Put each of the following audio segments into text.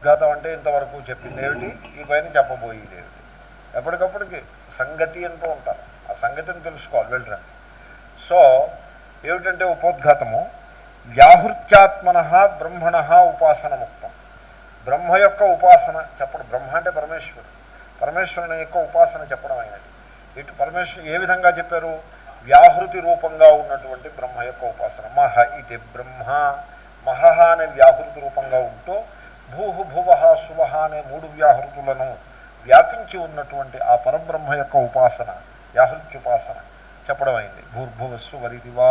ఉద్ఘాతం అంటే ఇంతవరకు చెప్పింది ఏమిటి? ఈ పైన చెప్పబోయేది ఏమిటి? ఎప్పటికప్పటికి సంగతి అంటూ ఉంటారు. ఆ సంగతిని తెలుసుకోవాలి వెళ్ళరండి. సో ఏమిటంటే ఉపోద్ఘాతము? వ్యాహృత్యాత్మన బ్రహ్మణ ఉపాసన ముక్తం. బ్రహ్మ యొక్క ఉపాసన చెప్పడం బ్రహ్మ అంటే పరమేశ్వరుడు. పరమేశ్వరుని యొక్క ఉపాసన చెప్పడం అయినది. ఇటు పరమేశ్వరు ఏ విధంగా చెప్పారు? వ్యాహృతి రూపంగా ఉన్నటువంటి బ్రహ్మ యొక్క ఉపాసన. మహ ఇది బ్రహ్మ. మహ అనే వ్యాహృతి రూపంగా ఉంటూ భూహు భువ శుభ అనే మూడు వ్యాహృతులను వ్యాపించి ఉన్నటువంటి ఆ పరబ్రహ్మ యొక్క ఉపాసన వ్యాహృత్యుపాసన చెప్పడం అయింది భూర్భువస్సు వరిదివా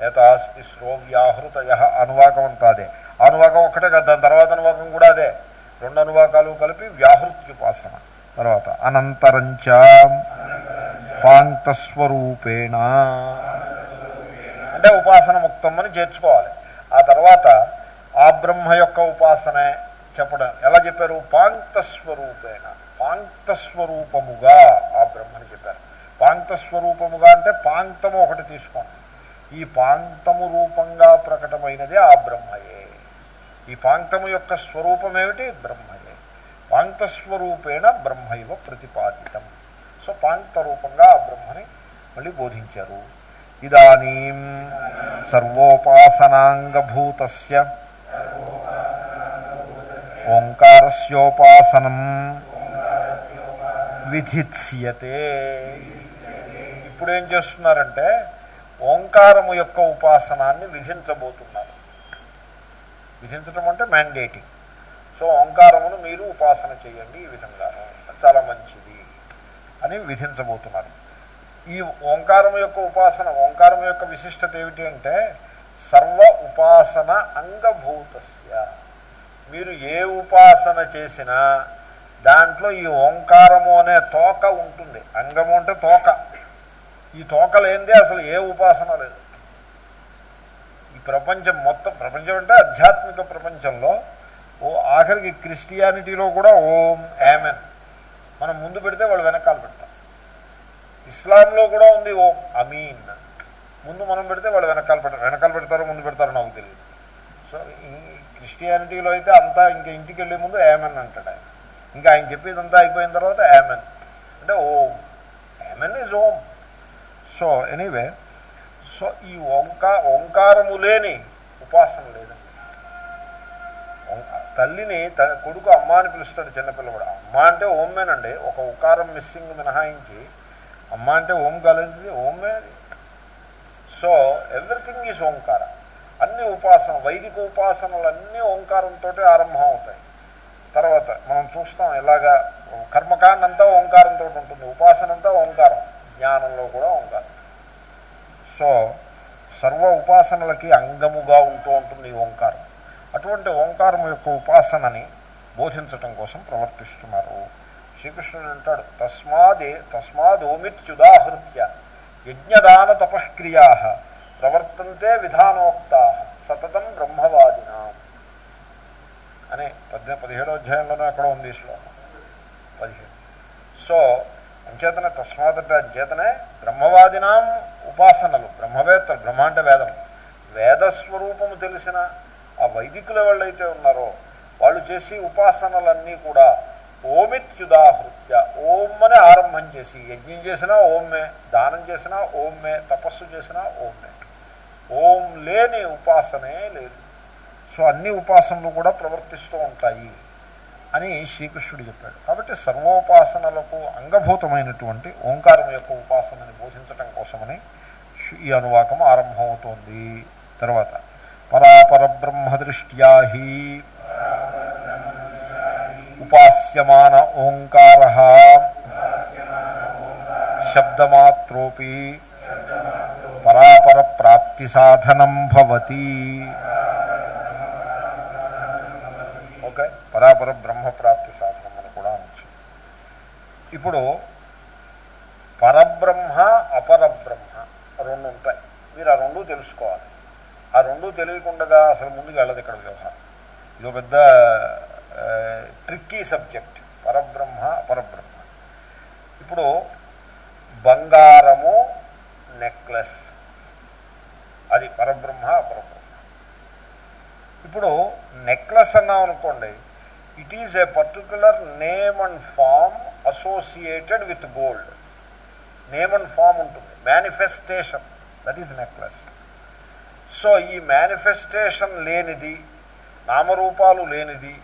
ఏతాస్తి శ్రో వ్యాహృతయ అనువాకం అంతా అదే అనువాకం ఒక్కటే కదా దాని తర్వాత అనువాకం కూడా అదే. రెండు అనువాకాలు కలిపి వ్యాహృత్యుపాసన. తర్వాత అనంతరంచ పాంక్తస్వరూపేణ అంటే ఉపాసన ముక్తం అని చేర్చుకోవాలి. ఆ తర్వాత ఆ బ్రహ్మ యొక్క ఉపాసనే చెప్పడం. ఎలా చెప్పారు? పాంక్తస్వరూపేణ. పాంక్తస్వరూపముగా ఆ బ్రహ్మని చెప్పారు. పాంక్తస్వరూపముగా అంటే పాంక్తము ఒకటి తీసుకోండి. ఈ పాంక్తము రూపంగా ప్రకటమైనదే ఆ బ్రహ్మయే. ఈ పాంక్తము యొక్క స్వరూపం ఏమిటి బ్రహ్మయే. పాంక్తస్వరూపేణ బ్రహ్మైవ ప్రతిపాదితం. సో పాంక్త రూపంగా ఆ బ్రహ్మని మళ్ళీ బోధించారు. ఇదానీ సర్వోపాసనాంగభూత ఓంకారస్యోపాసనం విధిత్స్యతే. ఇప్పుడు ఏం చేస్తున్నారంటే ఓంకారము యొక్క ఉపాసనాన్ని విధించబోతున్నారు. విధించడం అంటే మ్యాండేటింగ్ సో ఓంకారమును మీరు ఉపాసన చేయండి ఈ విధంగా. చాలా మంచిది అని విధించబోతున్నారు. ఈ ఓంకారం యొక్క ఉపాసన ఓంకారం యొక్క విశిష్టత ఏమిటి అంటే సర్వ ఉపాసన అంగభూతస్య. మీరు ఏ ఉపాసన చేసినా దాంట్లో ఈ ఓంకారము అనే తోక ఉంటుంది. అంగము అంటే తోక. ఈ తోక లేనిదే అసలు ఏ ఉపాసన లేదు. ఈ ప్రపంచం మొత్తం ప్రపంచం అంటే ఆధ్యాత్మిక ప్రపంచంలో ఓ ఆఖరికి క్రిస్టియానిటీలో కూడా ఓం యామెన్ మనం ముందు పెడితే వాళ్ళు వెనకాల పెడతాం ఇస్లాంలో కూడా ఉంది ఓం అమీన్. ముందు మనం పెడితే వాళ్ళు వెనకాల పెడతారు. వెనకాల పెడతారో ముందు పెడతారు క్రిస్టియానిటీలో అయితే అంతా ఇంకా ఇంటికి వెళ్ళే ముందు యామెన్ అంటాడు ఆయన. ఇంకా ఆయన చెప్పేదంతా అయిపోయిన తర్వాత యామెన్. అంటే Om amen is Om so anyway so ఈ ఓంకా ఓంకారము లేని ఉపాసన లేదండి. తల్లిని తన కొడుకు అమ్మ అని పిలుస్తాడు చిన్నపిల్లవాడు. అమ్మ అంటే ఓమేనండి ఒక ఉకారం మిస్సింగ్ మినహాయించి అమ్మ అంటే ఓం కాలేదు ఓమే సో ఎవ్రీథింగ్ ఈజ్ ఓంకార అన్ని ఉపాసన వైదిక ఉపాసనలు అన్నీ ఓంకారంతో ఆరంభం అవుతాయి తర్వాత మనం చూస్తాం ఇలాగా కర్మకాండ అంతా ఓంకారంతో ఉంటుంది ఉపాసన అంతా ఓంకారం జ్ఞానంలో కూడా ఓంకారం. సో సర్వ ఉపాసనలకి అంగముగా ఉంటూ ఉంటుంది ఈ ఓంకారం. అటువంటి ఓంకారం యొక్క ఉపాసనని బోధించటం కోసం ప్రవర్తిస్తున్నారు. శ్రీకృష్ణుడు అంటాడు తస్మాదే తస్మాదోమిత్యుదాహృత్య యజ్ఞదాన తపక్రియా. ప్రవర్తంతే విధానోక్తా సతతం బ్రహ్మవాదిన. అని పద్దె పదిహేడో అధ్యాయంలోనే అక్కడ ఉంది శ్లోకం. పదిహేడు. సో అంచేతనే తస్మాత్ అంచేతనే బ్రహ్మవాదినాం ఉపాసనలు బ్రహ్మవేత్తలు బ్రహ్మ అంటే వేదం. వేదస్వరూపము తెలిసిన ఆ వైదికుల వాళ్ళైతే ఉన్నారో వాళ్ళు చేసి ఉపాసనలన్నీ కూడా ఓమిత్యుదాహృత్య ఓం అని ఆరంభం చేసి యజ్ఞం చేసినా ఓమ్మే దానం చేసినా ఓమ్మే తపస్సు చేసినా ఓమ్మే. ఓం లేని ఉపాసనే లేదు. సో అన్ని ఉపాసనలు కూడా ప్రవర్తిస్తూ ఉంటాయి అని శ్రీకృష్ణుడు చెప్పాడు. కాబట్టి సర్వోపాసనలకు అంగభూతమైనటువంటి ఓంకారం యొక్క ఉపాసనని బోధించటం కోసమని ఈ అనువాకం ఆరంభమవుతోంది. తర్వాత పరాపర బ్రహ్మదృష్ట్యా హి ఉపాస్యమాన ఓంకార శబ్దమాత్రోపి పరాపర ప్రాప్తి సాధనం భవతి. ఓకే పరాపర బ్రహ్మ ప్రాప్తి సాధనం అని కూడా అనొచ్చు. ఇప్పుడు పరబ్రహ్మ అపరబ్రహ్మ రెండు ఉంటాయి. మీరు ఆ రెండు తెలుసుకోవాలి. ఆ రెండు తెలియకుండా అసలు ముందుకు వెళ్ళదు ఇక్కడ వ్యవహారం. ఇది ఒక పెద్ద ట్రిక్కీ సబ్జెక్ట్. పరబ్రహ్మ అపరబ్రహ్మ. ఇప్పుడు బంగారము నెక్లెస్. అది పరబ్రహ్మ అపరబ్రహ్మ ఇప్పుడు నెక్లెస్ అన్నాం అనుకోండి it is a particular name and form associated with gold name and form ఉంటుంది. Manifestation that is necklace so ఈ మేనిఫెస్టేషన్ లేనిది నామరూపాలు లేనిది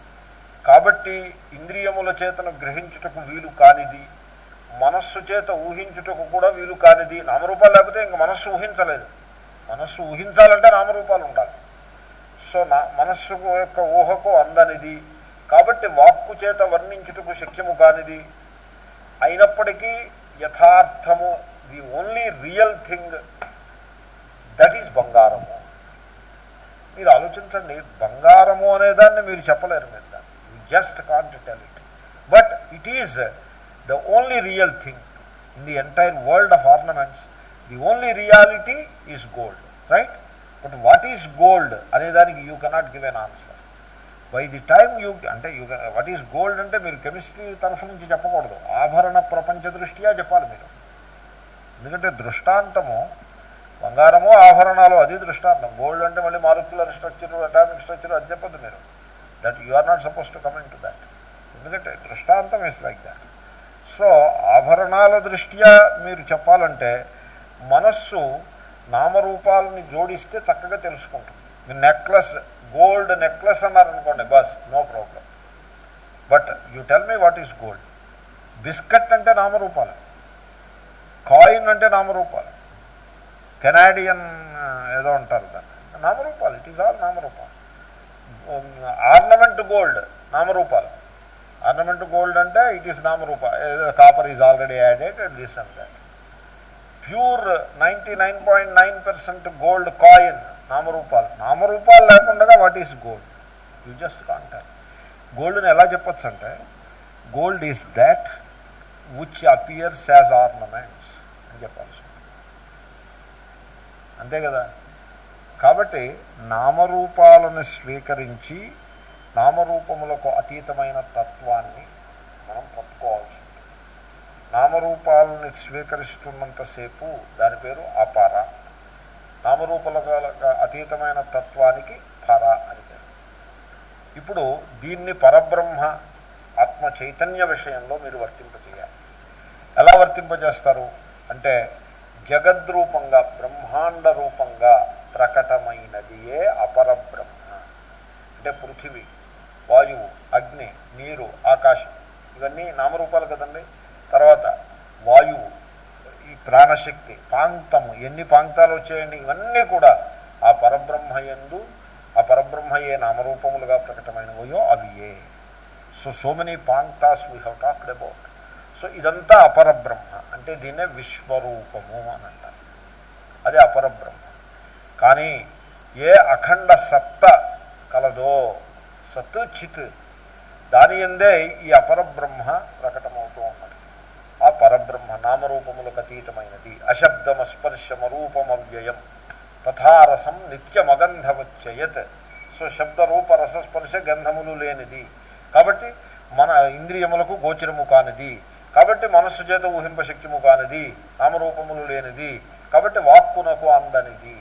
కాబట్టి ఇంద్రియముల చేతను గ్రహించుటకు వీలు కానిది మనస్సు చేత ఊహించుటకు కూడా వీలు కానిది నామరూపాలు లేకపోతే ఇంక మనస్సు ఊహించలేదు. మనస్సు ఊహించాలంటే నామరూపాలు ఉండాలి. సో నా మనస్సు యొక్క ఊహకు అందనిది. కాబట్టి వాక్కు చేత వర్ణించుటకు శక్యము కానిది. అయినప్పటికీ యథార్థము the only real thing that is బంగారము. మీరు ఆలోచించండి బంగారము అనేదాన్ని మీరు చెప్పలేరు మీరు దాన్ని. You just can't tell it but it is the only real thing in the entire world of ornaments the only reality is gold right but what is gold అనేదానికి you cannot give an answer by the time you అంటే you what is gold అంటే మీరు chemistry తరఫు నుంచి చెప్పకూడదు. ఆభరణ ప్రపంచ దృష్ట్యా చెప్పాలి మీరు. ఎందుకంటే దృష్టాంతము బంగారము ఆభరణాలు అది దృష్టాంతం. గోల్డ్ అంటే మళ్ళీ మాలిక్యులర్ స్ట్రక్చర్ అటామిక్ స్ట్రక్చర్ అది చెప్పదు మీరు. That you are not supposed to comment to that ఎందుకంటే దృష్టాంతం ఇస్ లైక్ దాట్ సో ఆభరణాల దృష్ట్యా మీరు చెప్పాలంటే మనస్సు నామరూపాలని జోడిస్తే చక్కగా తెలుసుకుంటుంది. నెక్లెస్ గోల్డ్ నెక్లెస్ అన్నారనుకోండి bus no problem but you tell me what is gold biscuit అంటే నామరూపాలు. కాయిన్ అంటే నామరూపాలు. కెనాడియన్ uh, ఏదో అంటారు దాన్ని. నామరూపాలు ఇట్ ఈస్ ఆల్ నామరూపాలు. Um, ఆర్నమెంట్ గోల్డ్ నామరూపాలు. ఆర్నమెంట్ గోల్డ్ అంటే ఇట్ ఈస్ నామరూప copper is already added and this and that pure ninety nine point nine percent gold coin నామరూపాలు. నామరూపాలు లేకుండా what is gold you just contact గోల్డ్ని ఎలా చెప్పచ్చు అంటే gold is that which appears as ornaments అని చెప్పాల్సి అంతే కదా? కాబట్టి నామరూపాలను స్వీకరించి నామరూపములకు అతీతమైన తత్వాన్ని నామరూపాలని స్వీకరిస్తున్నంతసేపు దాని పేరు అపార. నామరూపాలకు అతీతమైన తత్వానికి పర అని పేరు. ఇప్పుడు దీన్ని పరబ్రహ్మ ఆత్మ చైతన్య విషయంలో మీరు వర్తింపజేయాలి. ఎలా వర్తింపజేస్తారు? అంటే జగద్రూపంగా బ్రహ్మాండ రూపంగా ప్రకటమైనదియే అపరబ్రహ్మ అంటే పృథివీ వాయువు అగ్ని నీరు ఆకాశం. ఇవన్నీ నామరూపాలు కదండి? తర్వాత వాయువు ఈ ప్రాణశక్తి పాంక్తము ఎన్ని పాంక్తాలు వచ్చాయండి? ఇవన్నీ కూడా ఆ పరబ్రహ్మ ఆ ఆ ఏ నామరూపములుగా ప్రకటమైనవయో అవి ఏ. So so many పాంక్తాస్ we have talked about so ఇదంతా అపరబ్రహ్మ. అంటే దీన్నే విశ్వరూపము అని అంటారు. అది అపరబ్రహ్మ. కానీ ఏ అఖండ సత్త కలదో సత్ చిత్ దాని ఎందే ఈ అపరబ్రహ్మ ప్రకటమవుతూ ఉన్నది ఆ పరబ్రహ్మ నామరూపములకు అతీతమైనది అశబ్దమస్పర్శమరూపమవ్యయం తథారసం నిత్యమగంధవచ్చయత్ సో శబ్ద రూప రసస్పర్శ గంధములు లేనిది. కాబట్టి మన ఇంద్రియములకు గోచరము కానిది. కాబట్టి మనస్సు చేత ఊహింపశక్యము కానిది. నామరూపములు లేనిది. కాబట్టి వాక్కునకు అందనిది.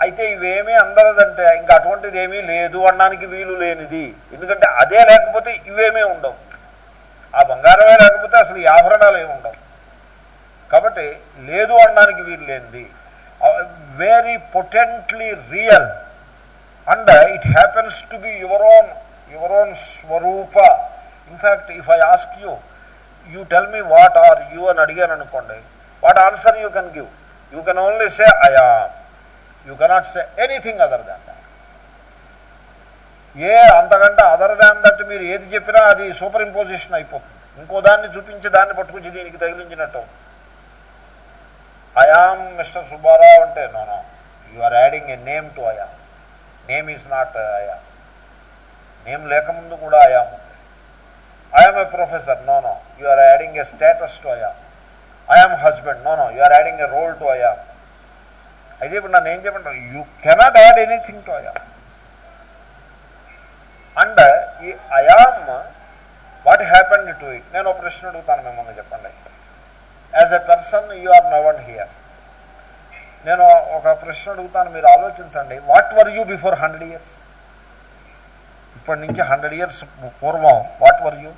అయితే ఇవేమీ అందరదంటే ఇంకా అటువంటిది ఏమీ లేదు అనడానికి వీలు లేనిది. ఎందుకంటే అదే లేకపోతే ఇవేమీ ఉండవు. ఆ బంగారమే లేకపోతే అసలు ఈ ఆభరణాలు ఏమి ఉండవు కాబట్టి లేదు అనడానికి వీలు లేనిది. Very potently real and it happens to be your own your own Swaroopa in fact if I ask you you tell me what are you అని అడిగాను అనుకోండి what answer you can give you can only say I am you cannot say anything other than that ఏ అంతకంటే other than that మీరు ఏది చెప్పినా అది super imposition అయిపోతుంది. ఇంకో దాన్ని చూపించి దాన్ని పట్టుకొచ్చి దీనికి తగిలించినట్టు ఐఆమ్ మిస్టర్ సుబ్బారావు అంటే no no you are adding a name to I am name is not I am name లేకముందు కూడా ఐఆమ్ ఉంది I am a professor no no you are adding a status to I am I am husband no no you are adding a role to I am అయితే ఇప్పుడు నన్ను ఏం చెప్పంటాను you cannot add anything to I am and ఈ I am what happened to it నేను ఒక ప్రశ్న అడుగుతాను మిమ్మల్ని చెప్పండి as a person you are now and here నేను ఒక ప్రశ్న అడుగుతాను మీరు ఆలోచించండి. What were you before hundred years ఇప్పటి నుంచి హండ్రెడ్ ఇయర్స్ పూర్వం what were you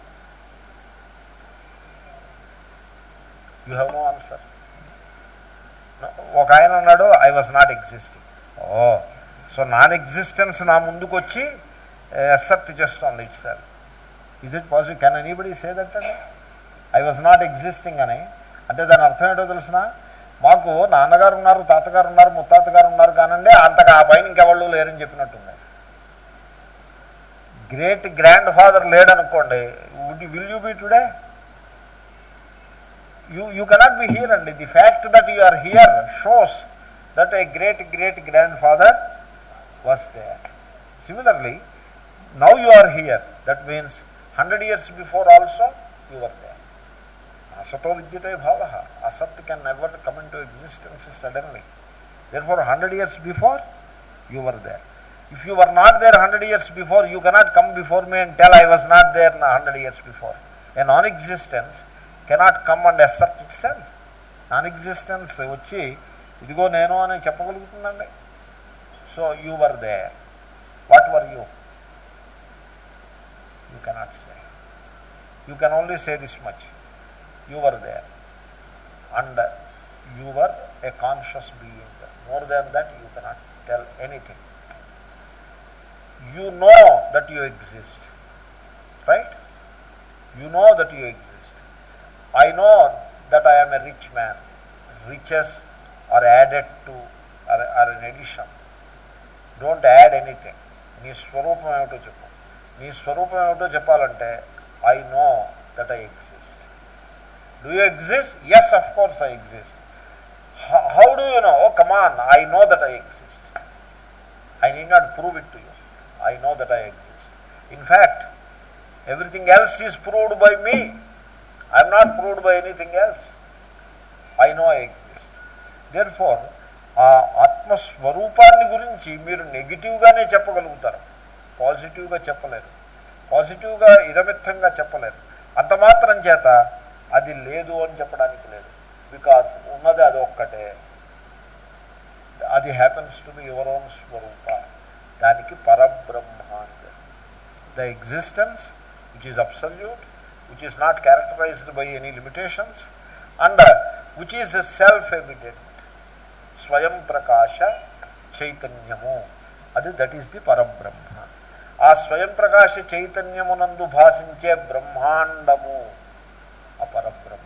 you have no answer ఒక ఆయన అన్నాడు I was not existing oh so non existence నా ముందుకు వచ్చి అసెప్ట్ చేస్తోంది it sir is it possible can anybody say that అండి ఐ వాజ్ నాట్ ఎగ్జిస్టింగ్ అని. అంటే దాని అర్థం ఏంటో తెలిసిన? మాకు నాన్నగారు ఉన్నారు తాతగారు ఉన్నారు ముత్తాతగారు ఉన్నారు కానండి అంతగా ఆ పైన ఇంకెవళ్ళు లేరని చెప్పినట్టుంది. Great grand father లేడనుకోండి would will you be today you you cannot be here అండి. The fact that you are here shows that a great great grand father was there similarly now you are here that means hundred years before also you are there అసతో విద్యతే భావ. అసత్ can never come in to existence suddenly therefore hundred years before you were there if you were not there hundred years before you cannot come before me and tell I was not there నా hundred years before a non existence cannot come and assert it self non existence వచ్చి ఇదిగో నేను అని చెప్పగలుగుతుందండి. So you were there what were you you cannot say you can only say this much you were there and you were a conscious being more than that you cannot tell anything you know that you exist right you know that you exist i know that i am a rich man riches are added to are, are an addition don't add anything నీ స్వరూపం ఏమిటో చెప్పు నీ స్వరూపం ఏమిటో చెప్పాలంటే I know that I do you exist yes of course I exist how do you know oh come on I know that I exist I need not prove it to you I know that I exist in fact everything else is proved by me I'm not proved by anything else I know I exist therefore ఆ ఆత్మస్వరూపాన్ని గురించి మీరు నెగిటివ్గానే చెప్పగలుగుతారు. పాజిటివ్గా చెప్పలేరు. పాజిటివ్గా ఇరమిత్తంగా చెప్పలేరు. అంత మాత్రం చేత అది లేదు అని చెప్పడానికి లేదు. బికాస్ ఉన్నది అది ఒక్కటే. అది happens to be your own స్వరూప. దానికి పరబ్రహ్మ అంటే the existence which is absolute which is not characterised by any limitations and which is self evident స్వయం ప్రకాశ చైతన్యము అది దట్ ఈస్ ది పరబ్రహ్మ ఆ స్వయం ప్రకాశ చైతన్యమునందు భాషించే బ్రహ్మాండము అపరబ్రహ్మ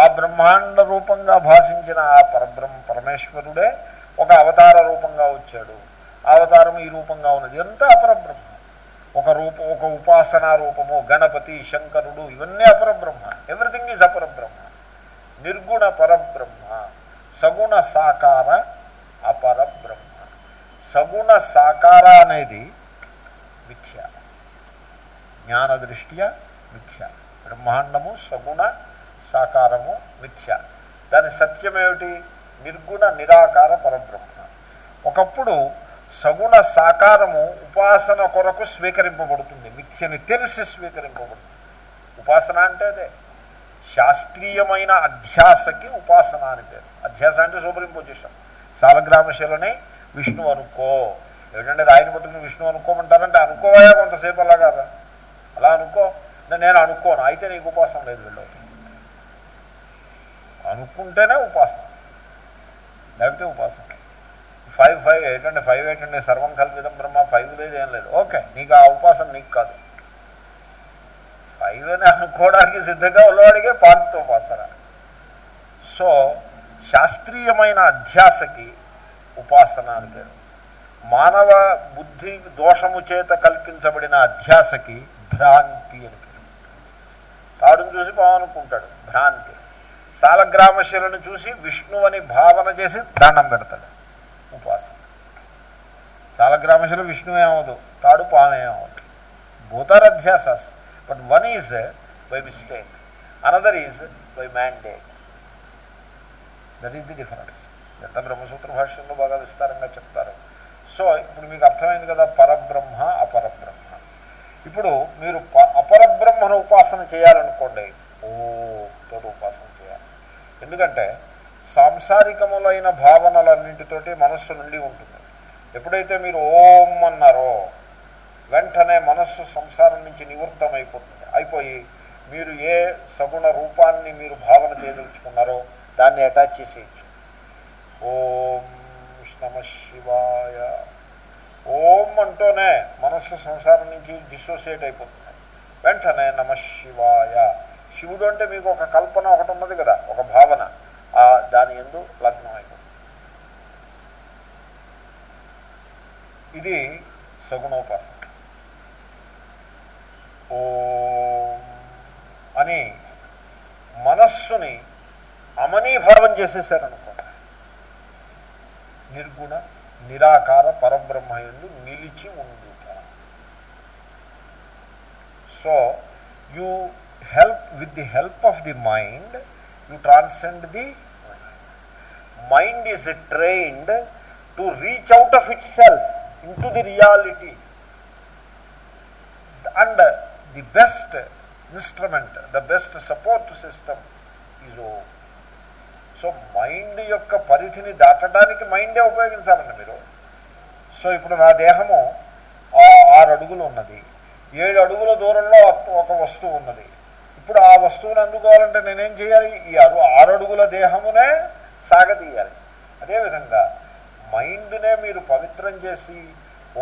ఆ బ్రహ్మాండ రూపంగా భాషించిన ఆ పరబ్రహ్మ పరమేశ్వరుడే ఒక అవతార రూపంగా వచ్చాడు. అవతారం ఈ రూపంగా ఉన్నది. ఎంత అపరబ్రహ్మ ఒక రూపం ఒక ఉపాసనా రూపము గణపతి శంకరుడు ఇవన్నీ అపరబ్రహ్మ. Everything is అపరబ్రహ్మ. నిర్గుణ పరబ్రహ్మ. సగుణ సాకార అపరబ్రహ్మ. సగుణ సాకార అనేది మిథ్య. జ్ఞాన దృష్ట్యా మిథ్య. బ్రహ్మాండము సగుణ సాకారము మిథ్య. దాని సత్యమేమిటి? నిర్గుణ నిరాకార పరబ్రహ్మ. ఒకప్పుడు సగుణ సాకారము ఉపాసన కొరకు స్వీకరింపబడుతుంది. మిథ్యని తెలిసి స్వీకరింపబడుతుంది. ఉపాసన అంటే అదే. శాస్త్రీయమైన అధ్యాసకి ఉపాసన అని పేరు. అధ్యాస అంటే సూపర్ సాలగ్రామశిలని విష్ణు అనుకో. ఏమిటంటే రాయిని పట్టుకుని విష్ణు అనుకోమంటారంటే అనుకోవయా కొంతసేపు అలాగా అలా అనుకో. నేను అనుకోను. అయితే నీకు ఉపాసన లేదు వెళ్ళవుతుంది అనుకుంటేనే ఉపాసన లేకపోతే ఉపాసన ఫైవ్ ఫైవ్ ఎయిట్ అండి ఫైవ్ ఎయిట్ అండి సర్వం కల్పితం బ్రహ్మ ఫైవ్ లేదు ఏం లేదు. ఓకే నీకు ఆ ఉపాసన నీకు కాదు. ఫైవ్ అని అనుకోవడానికి సిద్ధంగా ఉన్నవాడికే పార్టీతో ఉపాసన. సో శాస్త్రీయమైన అధ్యాసకి ఉపాసన అని పేరు. మానవ బుద్ధి దోషము చేత కల్పించబడిన అధ్యాసకి భ్రాంతి అని తాడును చూసి పావనుకుంటాడు భ్రాంతి. సాలగ్రామశిలను చూసి విష్ణువని భావన చేసి దండం పెడతాడు. ఉపాసన సాలగ్రామశిల విష్ణువే అవ్వదు. తాడు పామే అవ్వదు. Both are but one is by mistake. Another is by mandate. That is the difference. ఎంత బ్రహ్మసూత్ర భాషల్లో బాగా విస్తారంగా చెప్తారు. సో ఇప్పుడు మీకు అర్థమైంది కదా పరబ్రహ్మ అపరబ్రహ్మ. ఇప్పుడు మీరు అపరబ్రహ్మను ఉపాసన చేయాలనుకోండి ఓ తోటి ఉపాసన చేయాలి. ఎందుకంటే సాంసారికములైన భావనలన్నింటితోటి మనస్సు నుండి ఉంటుంది. ఎప్పుడైతే మీరు ఓం అన్నారో వెంటనే మనస్సు సంసారం నుంచి నివృత్తం అయిపోతుంది అయిపోయి మీరు ఏ సగుణ రూపాన్ని మీరు భావన చేయదలుచుకున్నారో దాన్ని అటాచ్ చేసేయచ్చు. ఓం నమ శివాయ. ఓం అంటూనే మనస్సు సంసారం నుంచి డిసోసియేట్ అయిపోతుంది. వెంటనే నమ శివాయ. శివుడు అంటే మీకు ఒక కల్పన ఒకటి ఉన్నది కదా ఒక భావన. ఆ దాని ఎందు లగ్నం అయిపోతుంది ఇది సగుణోపాసన. ఓం అని మనస్సుని అమనీభావం చేసేసారనుకో నిర్గుణ నిరాకార పరబ్రహ్మయందు నిలిచి ఉండుట. So you help with the help of the mind you transcend the mind is trained to reach out of it self in to the reality and the best instrument the best support system is oh so mind యొక్క పరిధిని దాటడానికి మైండే ఉపయోగించాలండి మీరు. So ఇప్పుడు నా దేహము ఆరు అడుగులు ఉన్నది. ఏడు అడుగుల దూరంలో ఒక వస్తువు ఉన్నది. ఇప్పుడు ఆ వస్తువుని అందుకోవాలంటే నేనేం చేయాలి? ఈ అరు ఆరు అడుగుల దేహమునే సాగతీయాలి. అదేవిధంగా మైండ్నే మీరు పవిత్రం చేసి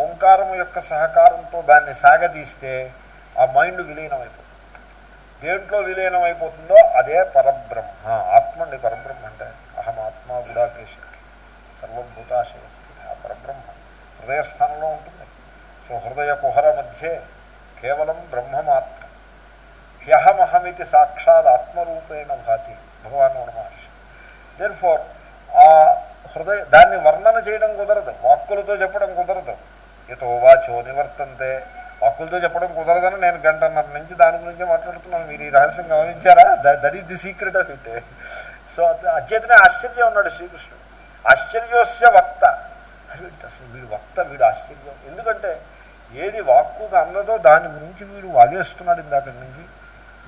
ఓంకారం యొక్క సహకారంతో దాన్ని సాగతీస్తే ఆ మైండ్ విలీనమైపోతుంది. దేంట్లో విలీనం అయిపోతుందో అదే పరబ్రహ్మ ఆత్మ అండి పరబ్రహ్మ అంటే అహమాత్మ గుడాకేశ సర్వభూతాశయ స్థితి ఆ పరబ్రహ్మ హృదయస్థానంలో ఉంటుంది సో హృదయ కుహర మధ్యే కేవలం బ్రహ్మమాత్మ ఇది సాక్షాత్ ఆత్మరూపేణ భాతి భగవాన్ మహర్షి. దేర్ ఫోర్ ఆ హృదయ దాన్ని వర్ణన చేయడం కుదరదు. వాక్కులతో చెప్పడం కుదరదు. ఇతో వాచో నివర్తంతే. వాక్కులతో చెప్పడం కుదరదని నేను గంటన్నర నుంచి దాని గురించి మాట్లాడుతున్నాను. మీరు ఈ రహస్యం గమనించారా? That is the secret of it. So అచేతనే ఆశ్చర్యం ఉన్నాడు శ్రీకృష్ణుడు. ఆశ్చర్యోస్య వక్త. వీడు అసలు వీడు వక్త వీడు ఆశ్చర్యం. ఎందుకంటే ఏది వాక్కుగా అందదో దాని గురించి వీడు వాగేస్తున్నాడు ఇందాక నుంచి.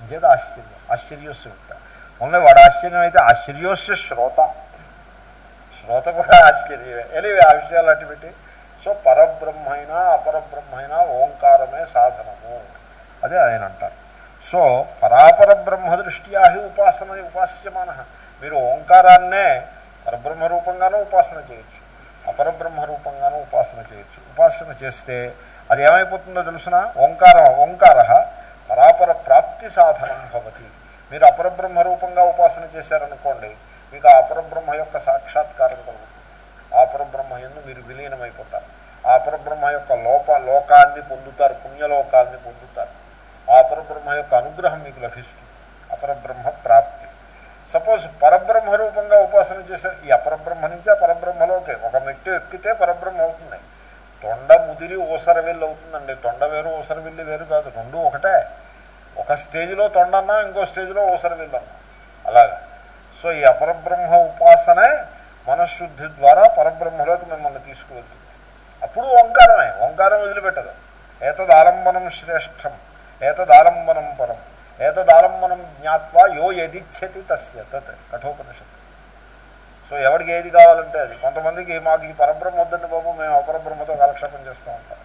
ఇంచేత ఆశ్చర్యం ఆశ్చర్యోస్య ఉంటా మొన్న వాడు ఆశ్చర్యం అయితే ఆశ్చర్యోస్య శ్రోత శ్రోత కూడా ఆశ్చర్యమే ఎనివే ఆ విషయాలు అట్టి పెట్టి సో పరబ్రహ్మైనా అపరబ్రహ్మైనా ఓంకారమే సాధనము అదే ఆయన అంటారు సో పరాపర బ్రహ్మ దృష్ట్యా హి ఉపాసన ఉపాస్యమాన మీరు ఓంకారాన్నే పరబ్రహ్మ రూపంగానూ ఉపాసన చేయొచ్చు అపరబ్రహ్మ రూపంగానూ ఉపాసన చేయొచ్చు ఉపాసన చేస్తే అది ఏమైపోతుందో తెలుసిన ఓంకార ఓంకార పరాపర ప్రాప్తి సాధనం భవతి. మీరు అపరబ్రహ్మ రూపంగా ఉపాసన చేశారనుకోండి మీకు ఆ అపరబ్రహ్మ యొక్క సాక్షాత్కారం కలుగుతుంది. ఆ అపరబ్రహ్మ ఎందు మీరు విలీనమైపోతారు. ఆ అపరబ్రహ్మ యొక్క లోప లోకాన్ని పొందుతారు పుణ్యలోకాన్ని పొందుతారు. ఆ అపరబ్రహ్మ యొక్క అనుగ్రహం మీకు లభిస్తుంది. అపరబ్రహ్మ ప్రాప్తి. సపోజ్ పరబ్రహ్మ రూపంగా ఉపాసన చేశారు. ఈ అపరబ్రహ్మ నుంచి ఆ పరబ్రహ్మలోకే ఒక మెట్టు ఎక్కితే పరబ్రహ్మ అవుతుంది. తొండ ముదిరి ఊసరవిల్లి అవుతుందండి. తొండ వేరు ఊసరవిల్లి వేరు కాదు రెండు ఒకటే. ఒక స్టేజ్లో తొండన్నా ఇంకో స్టేజ్లో ఓసరి అన్నా అలాగా. సో ఈ అపరబ్రహ్మ ఉపాసనే మనశ్శుద్ధి ద్వారా పరబ్రహ్మలోకి మిమ్మల్ని తీసుకువెళ్తుంది. అప్పుడు ఓంకారమే. ఓంకారం వదిలిపెట్టదు. ఏతదాలంబనం శ్రేష్టం. ఏతదాలంబనం పరం. ఏతదాలంబనం జ్ఞాత్వా యో ఎదిచ్చతి తస్య తత్ కఠోపనిషత్తు. సో ఎవరికి ఏది కావాలంటే అది. కొంతమందికి మాకు ఈ పరబ్రహ్మ వద్దండి బాబు మేము అపరబ్రహ్మతో కాలక్షేపం చేస్తూ ఉంటాం.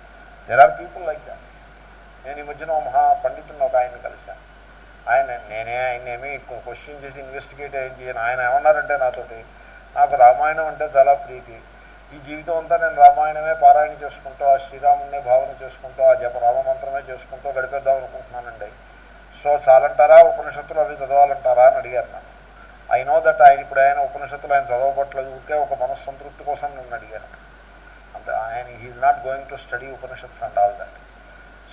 There are people like that నేను ఈ మధ్యన మహా పండితుడిని ఒక ఆయన కలిశాను. ఆయన నేనే ఆయన ఏమి క్వశ్చన్ చేసి ఇన్వెస్టిగేట్ ఏం చేయను. ఆయన ఏమన్నారంటే నాతోటి నాకు రామాయణం అంటే చాలా ప్రీతి. ఈ జీవితం అంతా నేను రామాయణమే పారాయణ చేసుకుంటూ ఆ శ్రీరాముడినే భావన చేసుకుంటూ ఆ జప రామమంత్రమే చేసుకుంటూ గడిపేద్దాం అనుకుంటున్నానండి. సో చాలంటారా? ఉపనిషత్తులు అవి చదవాలంటారా? అని అడిగారు నన్ను. ఐ నో దట్ ఆయన ఇప్పుడు ఆయన ఉపనిషత్తులు ఆయన చదవబట్లేదు ఊరికే ఒక మనస్సంతృప్తి కోసం నన్ను అడిగాను అంత ఆయన he's not going to study Upanishads and all that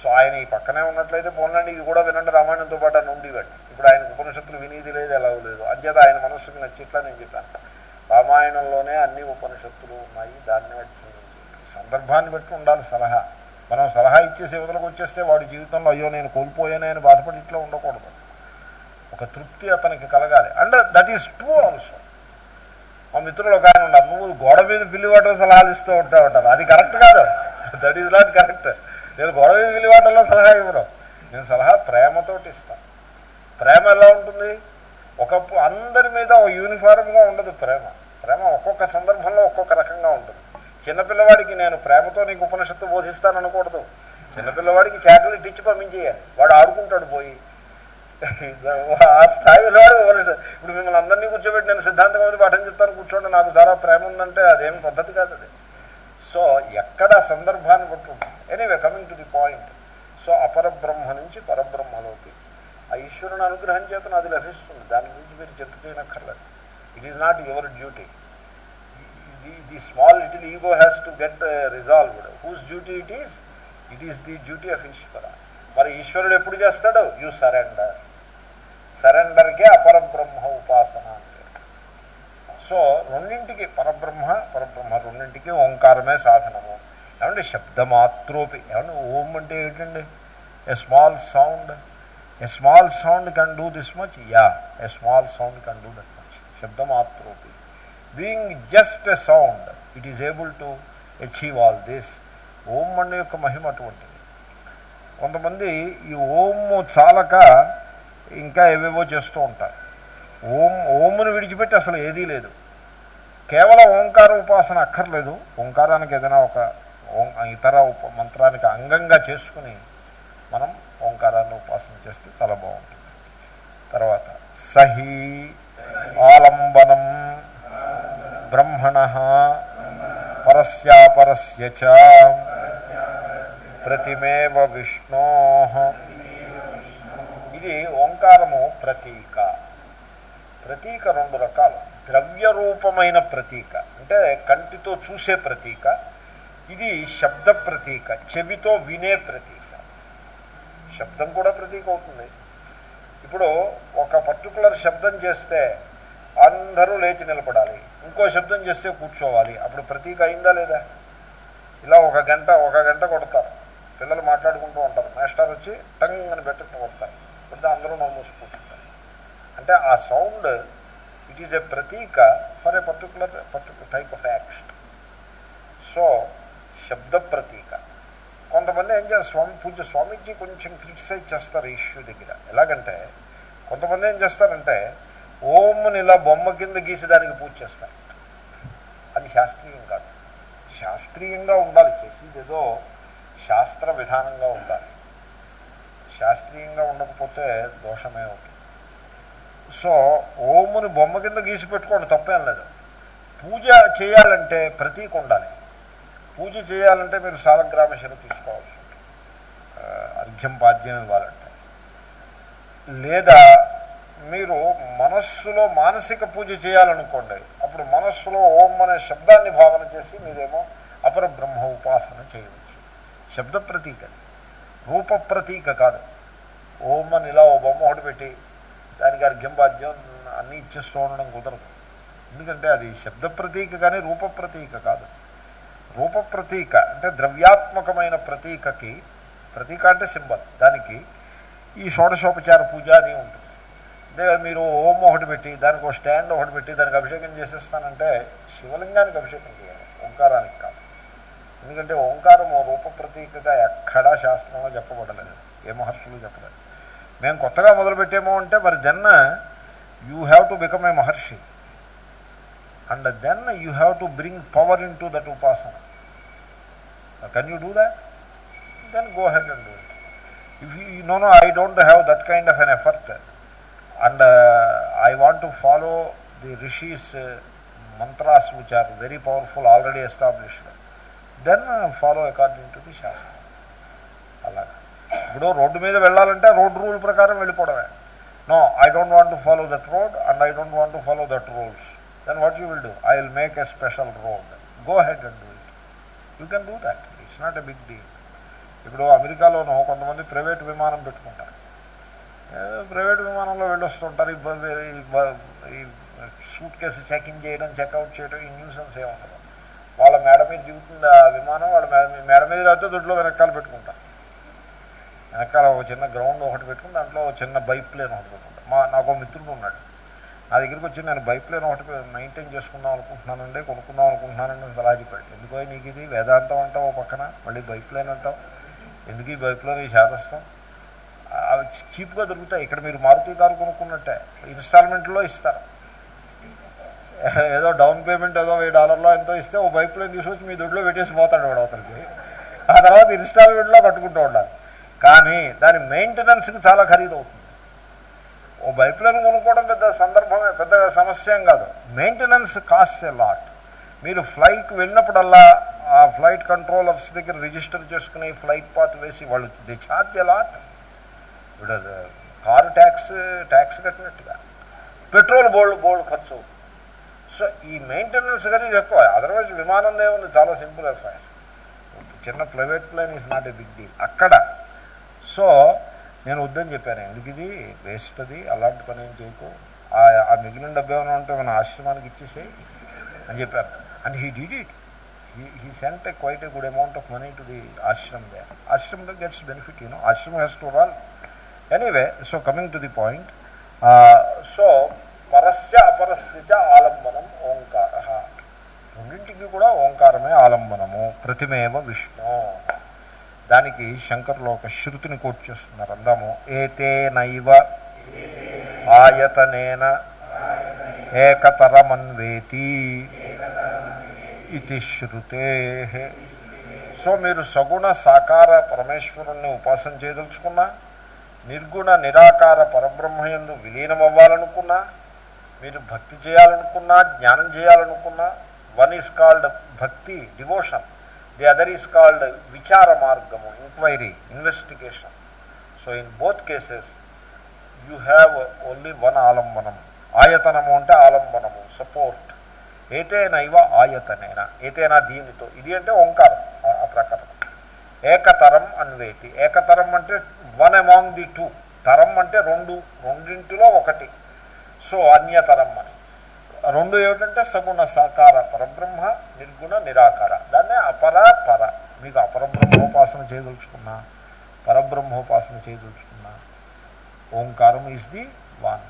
so ఆయన ఈ పక్కనే ఉన్నట్లయితే పోన్లండి ఇది కూడా వినండి రామాయణంతో పాటు అని ఉండేవాడు ఇప్పుడు ఆయన ఉపనిషత్తులు వినేది లేదు ఎలా లేదు. అంచేత ఆయన మనస్సుకి నచ్చిట్లా నేను చెప్పాను. రామాయణంలోనే అన్ని ఉపనిషత్తులు ఉన్నాయి దాన్ని బట్టి సందర్భాన్ని బట్టి ఉండాలి సలహా. మనం సలహా ఇచ్చేసి యువతలకు వచ్చేస్తే వాడి జీవితంలో అయ్యో నేను కోల్పోయానే అని బాధపడి ఇట్లా ఉండకూడదు. ఒక తృప్తి అతనికి కలగాలి. And that is true also. మా మిత్రులు ఒక ఆయన ఉన్నారు నువ్వు గోడ మీద పిల్లివాటం సలహాలు ఇస్తూ ఉంటావు అంటారు. అది కరెక్ట్ కాదు. That is not correct. నేను గొడవ విలువాటల్లో సలహా ఇవ్వను. నేను సలహా ప్రేమతోటి ఇస్తాను ప్రేమ ఎలా ఉంటుంది? ఒకప్పుడు అందరి మీద ఒక యూనిఫారంగా ఉండదు ప్రేమ. ప్రేమ ఒక్కొక్క సందర్భంలో ఒక్కొక్క రకంగా ఉంటుంది. చిన్నపిల్లవాడికి నేను ప్రేమతో నీకు ఉపనిషత్తు బోధిస్తాను అనకూడదు చిన్నపిల్లవాడికి చేకలు ఇచ్చి పంపించేయాలి. వాడు ఆడుకుంటాడు పోయి. ఆ స్థాయిలో ఇప్పుడు మిమ్మల్ని అందరినీ కూర్చోబెట్టి నేను సిద్ధాంతం మీద పాఠం చెప్తాను కూర్చోండి. నాకు చాలా ప్రేమ ఉందంటే అదేమి పద్ధతి కాదు అది సో ఎక్కడ సందర్భాన్ని పట్టు anyway coming to the point so అపరబ్రహ్మ నుంచి పరబ్రహ్మలోకి ఆ ఈశ్వరుని అనుగ్రహం చేతను అది లభిస్తుంది. దాని గురించి మీరు చింత చేయనక్కర్లేదు. It is not your duty the the small little ego has to get resolved whose duty it is it is the duty of Ishwara మరి ఈశ్వరుడు ఎప్పుడు చేస్తాడు? యూ సరెండర్ సరెండర్కే అపరబ్రహ్మ ఉపాసన అంటే సో రెండింటికి పరబ్రహ్మ పరబ్రహ్మ రెండింటికి ఓంకారమే సాధనము. ఏమంటే శబ్దమాత్రోపి? ఏమంటే ఓం అంటే ఏంటండి? A small sound a small sound can do this much ya a small sound can do that much శబ్దమాత్రోపి being just a sound it is able to achieve all this Om అనే యొక్క మహిమ అటువంటిది. కొంతమంది ఈ ఓం చాలక ఇంకా ఏవేవో చేస్తూ ఉంటారు. ఓం ఓమును విడిచిపెట్టి అసలు ఏదీ లేదు. కేవలం ఓంకార ఉపాసన అక్కర్లేదు. ఓంకారానికి ఏదైనా ఒక ఓం ఇతర ఉప మంత్రానికి అంగంగా చేసుకుని మనం ఓంకారాన్ని ఉపాసన చేస్తే చాలా బాగుంటుంది. తర్వాత సహి ఆలంబనం బ్రహ్మణ పరస్యాపరస్య చ ప్రతిమేవ విష్ణో. ఇది ఓంకారము ప్రతీక. ప్రతీక రెండు రకాలు. ద్రవ్య రూపమైన ప్రతీక. అంటే కంటితో చూసే ప్రతీక ఇది శబ్ద ప్రతీక చెవితో వినే ప్రతీక. శబ్దం కూడా ప్రతీక అవుతుంది. ఇప్పుడు ఒక పర్టికులర్ శబ్దం చేస్తే అందరూ లేచి నిలబడాలి. ఇంకో శబ్దం చేస్తే కూర్చోవాలి. అప్పుడు ప్రతీక అయిందా లేదా? ఇలా ఒక గంట ఒక గంట కొడతారు. పిల్లలు మాట్లాడుకుంటూ ఉంటారు. మాస్టర్ వచ్చి టంగ్ అని పెట్టుకుని కొడతారు. కొడితే అందరూ నమ్మూసుకుంటుంటారు అంటే ఆ సౌండ్ ఇట్ ఈస్ ఎ ప్రతీక for a particular particular type of action so శబ్ద ప్రతీక కొంతమంది ఏం చేస్తారు? స్వామి పూజ స్వామీజీ కొంచెం క్రిటిసైజ్ చేస్తారు ఇష్యూ దగ్గర. ఎలాగంటే కొంతమంది ఏం చేస్తారంటే ఓంని ఇలా బొమ్మ కింద గీసి దానికి పూజ చేస్తారు. అది శాస్త్రీయం కాదు. శాస్త్రీయంగా ఉండాలి. చేసేదేదో శాస్త్ర విధానంగా ఉండాలి. శాస్త్రీయంగా ఉండకపోతే దోషమే అవుతుంది సో ఓముని బొమ్మ కింద గీసి పెట్టుకోండి తప్పేం లేదు. పూజ చేయాలంటే ప్రతీక ఉండాలి. పూజ చేయాలంటే మీరు సాలగ్రామ శిల తీసుకోవాల్సి అర్ఘ్యం పాద్యం ఇవ్వాలంటే లేదా మీరు మనస్సులో మానసిక పూజ చేయాలనుకోండి అప్పుడు మనస్సులో ఓం అనే శబ్దాన్ని భావన చేసి మీరేమో అపర బ్రహ్మ ఉపాసన చేయవచ్చు. శబ్ద ప్రతీక రూప ప్రతీక కాదు. ఓం అని ఇలా ఓ బొమ్మ ఒకటి పెట్టి దానికి అర్ఘ్యం బాధ్యం అన్నీ ఇచ్చేస్తూ ఉండడం కుదరదు. ఎందుకంటే అది శబ్ద ప్రతీక కానీ రూప ప్రతీక కాదు. రూప ప్రతీక అంటే ద్రవ్యాత్మకమైన ప్రతీకకి ప్రతీక అంటే సింబల్ దానికి ఈ షోడశోపచార పూజ అని ఉంటుంది. అంటే మీరు ఓం ఒకటి పెట్టి దానికి ఒక స్టాండ్ ఒకటి పెట్టి దానికి అభిషేకం చేసేస్తానంటే శివలింగానికి అభిషేకం చేయాలి ఓంకారానికి కాదు. ఎందుకంటే ఓంకారము రూప ప్రతీకగా ఎక్కడా శాస్త్రంలో చెప్పబడలేదు ఏ మహర్షులు చెప్పలేదు. మేము కొత్తగా మొదలుపెట్టేమో అంటే మరి then you have to become a Maharshi. And then you have to bring power in to that ఉపాసన can you do that then go ahead and do it if you no no I don't have that kind of an effort and I want to follow the rishis mantras which are very powerful already established then follow according to the శాస్త్రం అలాగా ఇప్పుడు road మీద వెళ్ళాలంటే road rule ప్రకారం వెళ్ళిపోవడమే. No I don't want to follow that road and I don't want to follow that rules then what you will do I will make a special road go ahead and do it you can do that it's not a big deal ఇప్పుడు అమెరికాలోనూ కొంతమంది private విమానం పెట్టుకుంటారు. Private విమానంలో వెళ్ళొస్తుంటారు. ఈ suitcase checking చేయడం checkout చేయడం ఈ న్యూసెన్స్ ఏముండదు. వాళ్ళ మేడ మీద దిగుతుంది ఆ విమానం వాళ్ళ మేడ మేడ మీద అయితే దొడ్లో వెనకాల పెట్టుకుంటారు. వెనకాల ఒక చిన్న గ్రౌండ్ ఒకటి పెట్టుకుని దాంట్లో చిన్న బైక్ ప్లేన్ ఒకటి పెట్టుకుంటారు. మా నాకు మిత్రుడు ఉన్నాడు. నా దగ్గరికి వచ్చి నేను బైక్లో ఒకటి మెయింటైన్ చేసుకుందాం అనుకుంటున్నానండి కొనుక్కుందాం అనుకుంటున్నానండి సలహా చెప్పాడు. ఎందుకో నీకు ఇది వేదాంతం అంటావు పక్కన మళ్ళీ బైక్లైన్ అంటావు. ఎందుకు ఈ బైక్లో ప్లేన్ ఈ అవి చీప్గా దొరుకుతాయి. ఇక్కడ మీరు మారుతి కారు కొనుక్కున్నట్టే. ఇన్స్టాల్మెంట్లో ఇస్తారు. ఏదో డౌన్ పేమెంట్ ఏదో వెయ్యి డాలర్లో ఎంతో ఇస్తే ఓ బైక్ తీసుకొచ్చి మీ దొడ్లో పెట్టేసి పోతాడు వాడు అతనికి. ఆ తర్వాత ఇన్స్టాల్మెంట్లో కట్టుకుంటూ ఉండాలి. కానీ దాని మెయింటెనెన్స్కి చాలా ఖరీదు అవుతుంది ఓ బైప్లైన్ కొనుక్కోవడం పెద్ద సందర్భమే పెద్ద సమస్య ఏం కాదు. మెయింటెనెన్స్ కాస్ట్ ఏ లాట్ మీరు ఫ్లైట్కి వెళ్ళినప్పుడల్లా ఆ ఫ్లైట్ కంట్రోలర్స్ దగ్గర రిజిస్టర్ చేసుకుని ఫ్లైట్ పాత్ వేసి వాళ్ళు ది ఛార్జ్ ఏ లాట్ ఇప్పుడు కారు ట్యాక్స్ ట్యాక్స్ కట్టినట్టుగా. పెట్రోల్ బోల్డ్ బోల్డ్ ఖర్చు. సో ఈ మెయింటెనెన్స్ కానీ ఎక్కువ. అదర్వైజ్ విమానం ఏముంది చాలా సింపుల్ ఎఫ్ఐఆర్ చిన్న private plane is not a big deal అక్కడ. సో నేను వద్దని చెప్పాను. ఎందుకు ఇది? వేస్ట్ అది. అలాంటి పని ఏం చేయకు. ఆ మిగిలిన డబ్బు ఏమైనా ఉంటే మన ఆశ్రమానికి ఇచ్చేసేయి అని చెప్పారు. And he did it he he sent a quite a good amount of money to the ashram they ఆశ్రమ్లో gets benefit you know ashram has to roll anyway so coming to the point so పరస్య అపరస్య ఆలంబనం ఓంకార. రెండింటికి కూడా ఓంకారమే ఆలంబనము. ప్రతిమేవ విష్ణు. దానికి శంకర్లో ఒక శృతిని coat చేస్తున్నారు. అందాము ఏతేనైవ ఆయతనేన ఏకతరమన్వేతి ఇది శృతే సో మీరు సగుణ సాకార పరమేశ్వరుణ్ణి ఉపాసన చేయదలుచుకున్నా నిర్గుణ నిరాకార పరబ్రహ్మయందు విలీనం అవ్వాలనుకున్నా మీరు భక్తి చేయాలనుకున్నా జ్ఞానం చేయాలనుకున్నా one is called bhakti devotion. The other is called vichara మార్గము enquiry investigation so in both cases you have only one ఆలంబనం ఆయతనము అంటే ఆలంబనము సపోర్ట్ ఏతేనైవ ఆయతనేన ఏతేనా దీనితో ఇది అంటే ఓంకారం ఆ ప్రకారం ఏకతరం అన్వేతి ఏకతరం అంటే వన్ అమాంగ్ ది టూ తరం అంటే రెండు రెండింటిలో ఒకటి సో అన్యతరం అని రెండు ఏమిటంటే సగుణ సాకార పరబ్రహ్మ నిర్గుణ నిరాకార. దాన్నే అపర పర మీకు అపరబ్రహ్మోపాసన చేయదలుచుకున్నా? పరబ్రహ్మోపాసన చేయదలుచుకున్నా? ఓంకారం ఈజ్ ది వాన్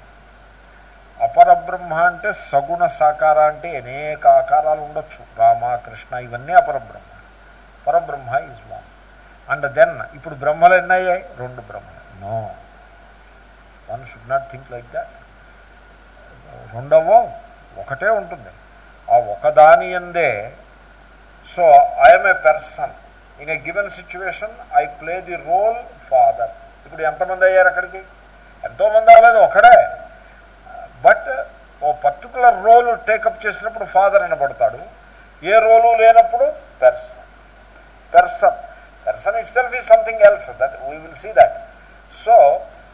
అపరబ్రహ్మ అంటే సగుణ సాకార అంటే అనేక ఆకారాలు ఉండొచ్చు. రామ కృష్ణ ఇవన్నీ అపరబ్రహ్మ. పరబ్రహ్మ ఈజ్ వాన్ అండ్ దెన్ ఇప్పుడు బ్రహ్మలు ఎన్నయ్యాయి? రెండు బ్రహ్మలు. No one should not think like that రెండవ ఒకటే ఉంటుంది. ఆ ఒకదాని అందే so I'm a person in a given situation I play the role father ఇప్పుడు ఎంతమంది అయ్యారు అక్కడికి? ఎంతోమంది అవ్వలేదు ఒకడే. But a particular role take up చేసినప్పుడు ఫాదర్ అనబడతాడు ఏ రోలు లేనప్పుడు person person person itself is something else that we will see that so